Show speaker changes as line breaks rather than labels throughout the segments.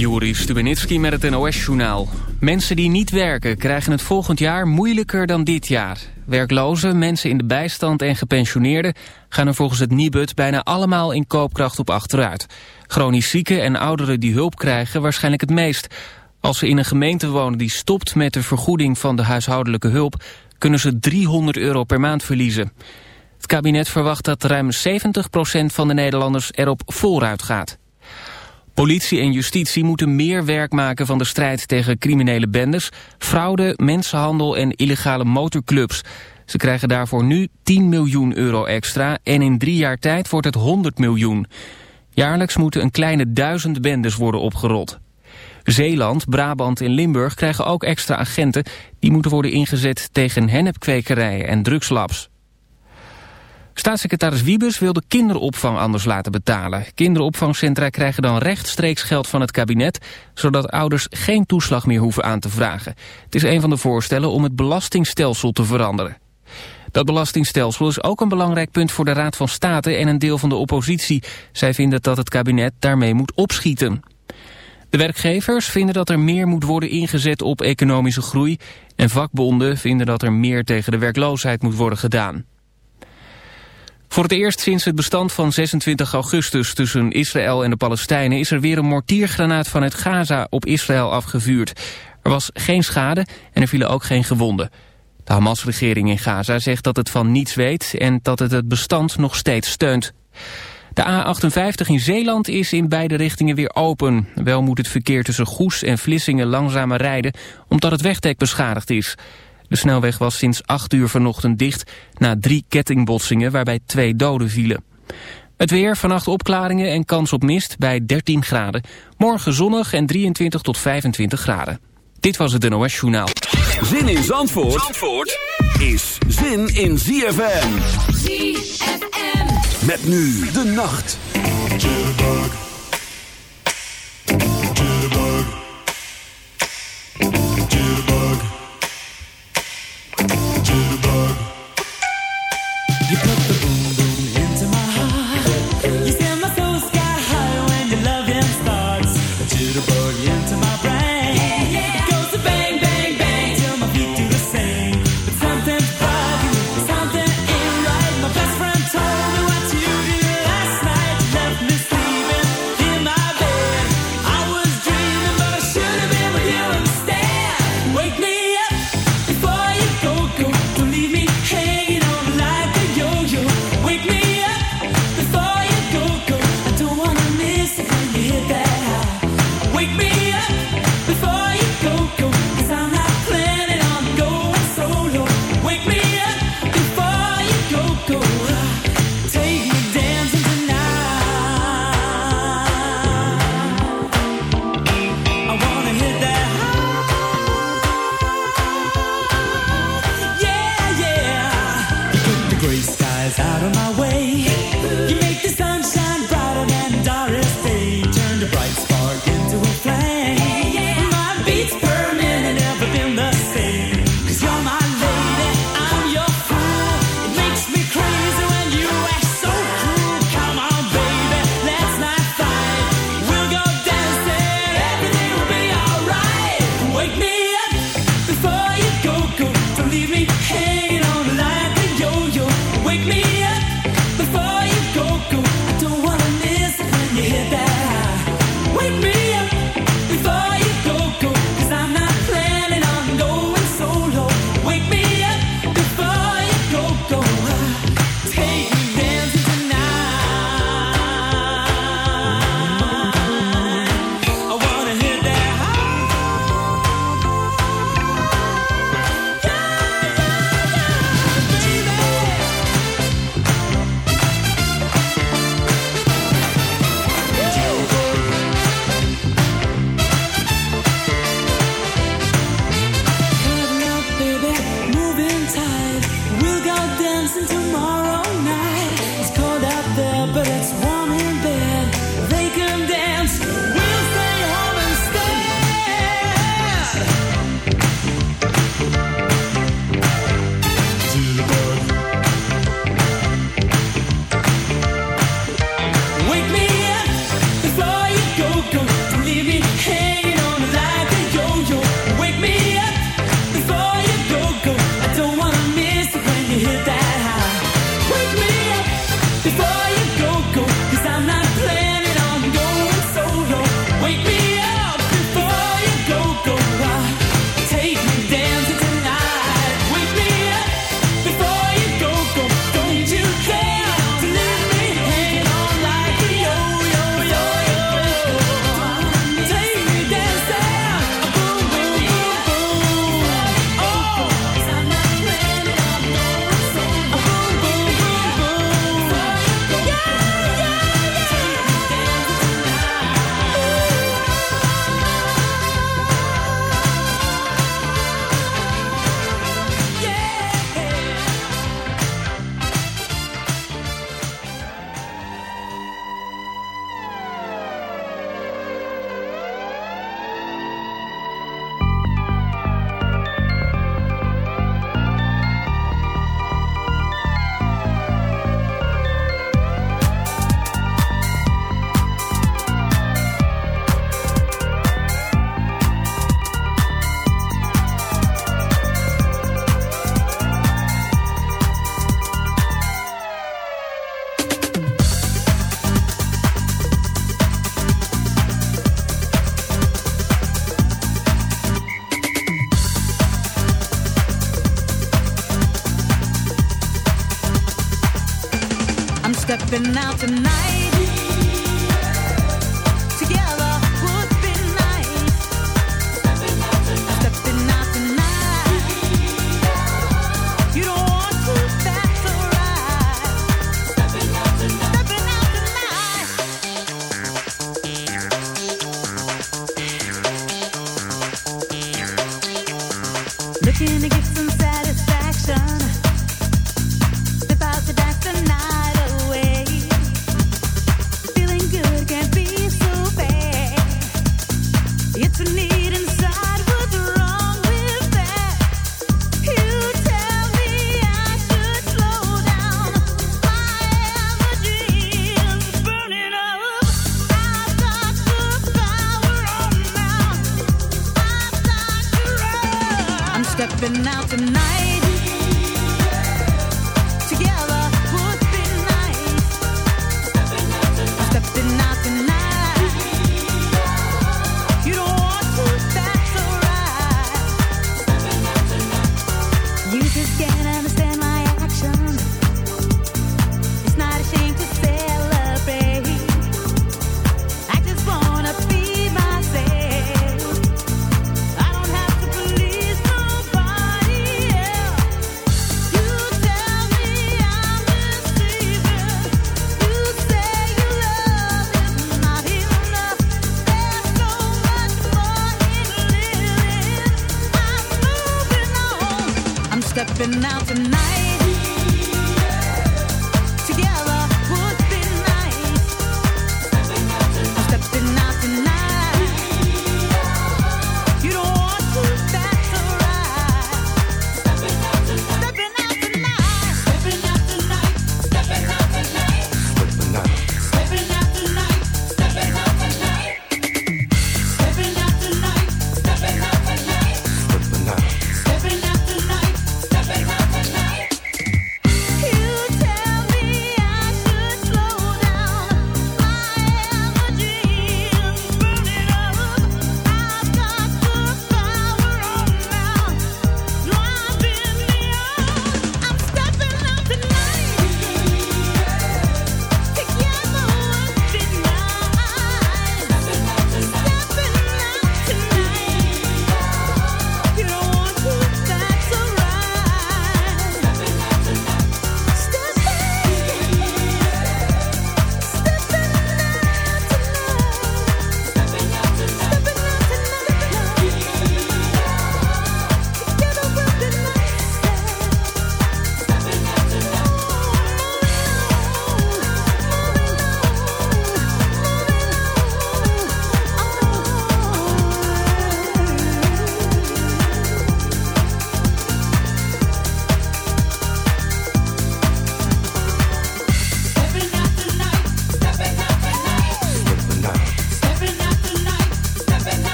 Juri Stubenitski met het NOS-journaal. Mensen die niet werken krijgen het volgend jaar moeilijker dan dit jaar. Werklozen, mensen in de bijstand en gepensioneerden... gaan er volgens het Nibud bijna allemaal in koopkracht op achteruit. Chronisch zieken en ouderen die hulp krijgen waarschijnlijk het meest. Als ze in een gemeente wonen die stopt met de vergoeding van de huishoudelijke hulp... kunnen ze 300 euro per maand verliezen. Het kabinet verwacht dat ruim 70% van de Nederlanders erop vooruit gaat. Politie en justitie moeten meer werk maken van de strijd tegen criminele bendes, fraude, mensenhandel en illegale motorclubs. Ze krijgen daarvoor nu 10 miljoen euro extra en in drie jaar tijd wordt het 100 miljoen. Jaarlijks moeten een kleine duizend bendes worden opgerold. Zeeland, Brabant en Limburg krijgen ook extra agenten. Die moeten worden ingezet tegen hennepkwekerijen en drugslabs. Staatssecretaris Wiebes wil de kinderopvang anders laten betalen. Kinderopvangcentra krijgen dan rechtstreeks geld van het kabinet... zodat ouders geen toeslag meer hoeven aan te vragen. Het is een van de voorstellen om het belastingstelsel te veranderen. Dat belastingstelsel is ook een belangrijk punt voor de Raad van State... en een deel van de oppositie. Zij vinden dat het kabinet daarmee moet opschieten. De werkgevers vinden dat er meer moet worden ingezet op economische groei... en vakbonden vinden dat er meer tegen de werkloosheid moet worden gedaan. Voor het eerst sinds het bestand van 26 augustus tussen Israël en de Palestijnen is er weer een mortiergranaat vanuit Gaza op Israël afgevuurd. Er was geen schade en er vielen ook geen gewonden. De Hamas-regering in Gaza zegt dat het van niets weet en dat het het bestand nog steeds steunt. De A58 in Zeeland is in beide richtingen weer open. Wel moet het verkeer tussen Goes en Vlissingen langzamer rijden omdat het wegdek beschadigd is. De snelweg was sinds 8 uur vanochtend dicht na drie kettingbotsingen waarbij twee doden vielen. Het weer, vannacht opklaringen en kans op mist bij 13 graden. Morgen zonnig en 23 tot 25 graden. Dit was het NOS Journaal.
Zin in Zandvoort, Zandvoort is zin in ZFM. ZFM. Met nu de nacht. been out tonight.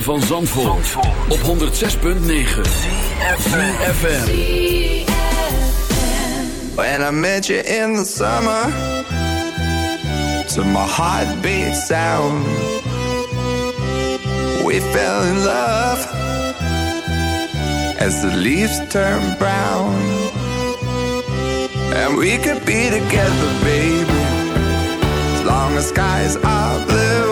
Van Zandvoort, op 106.9 CFFM
When I met you in the summer To my heartbeat sound We fell in love As the leaves turn brown. And we could be together, baby As long as skies are blue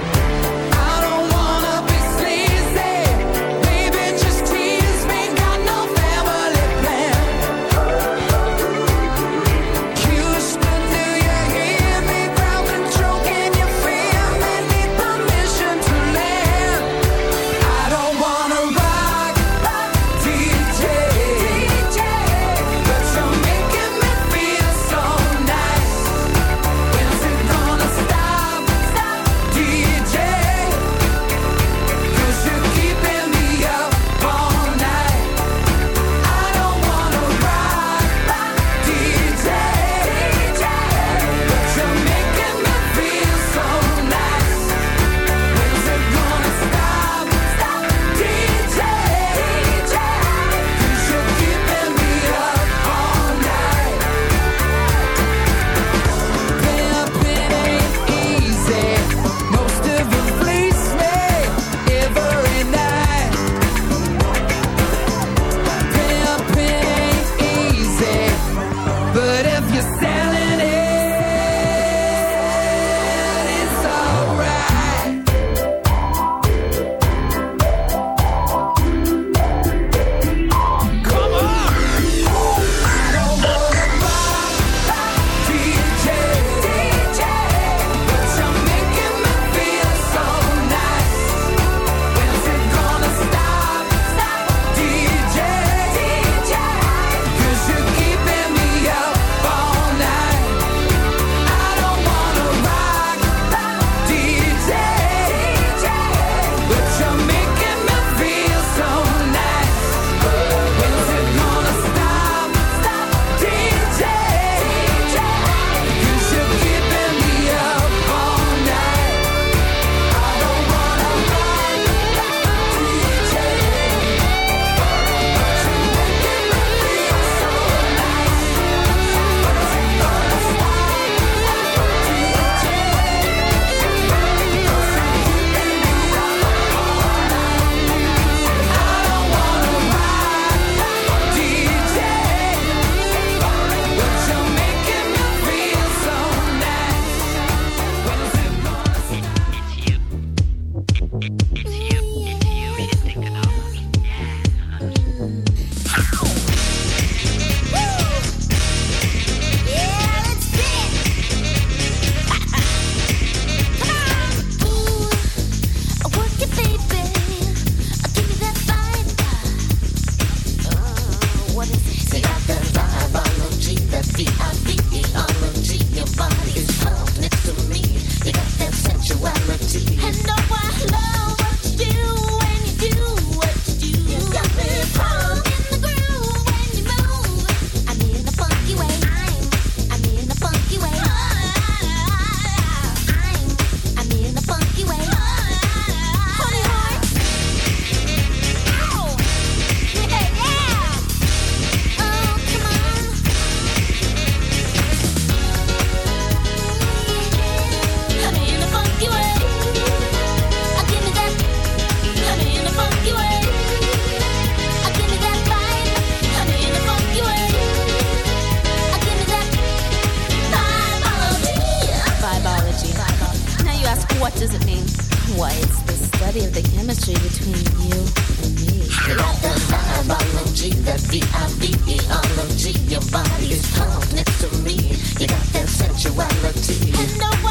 between you and me.
Got the biology, that V-I-B-E-ology. Your body is calm next to me. You got that
sensuality. And no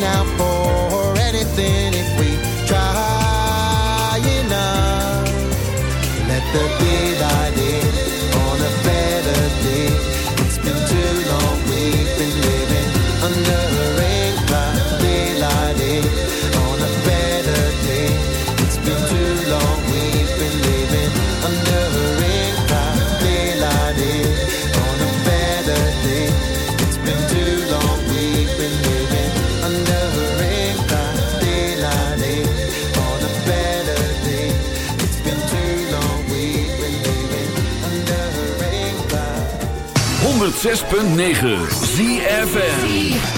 now.
106.9 ZFM.